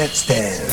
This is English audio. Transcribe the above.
that stands.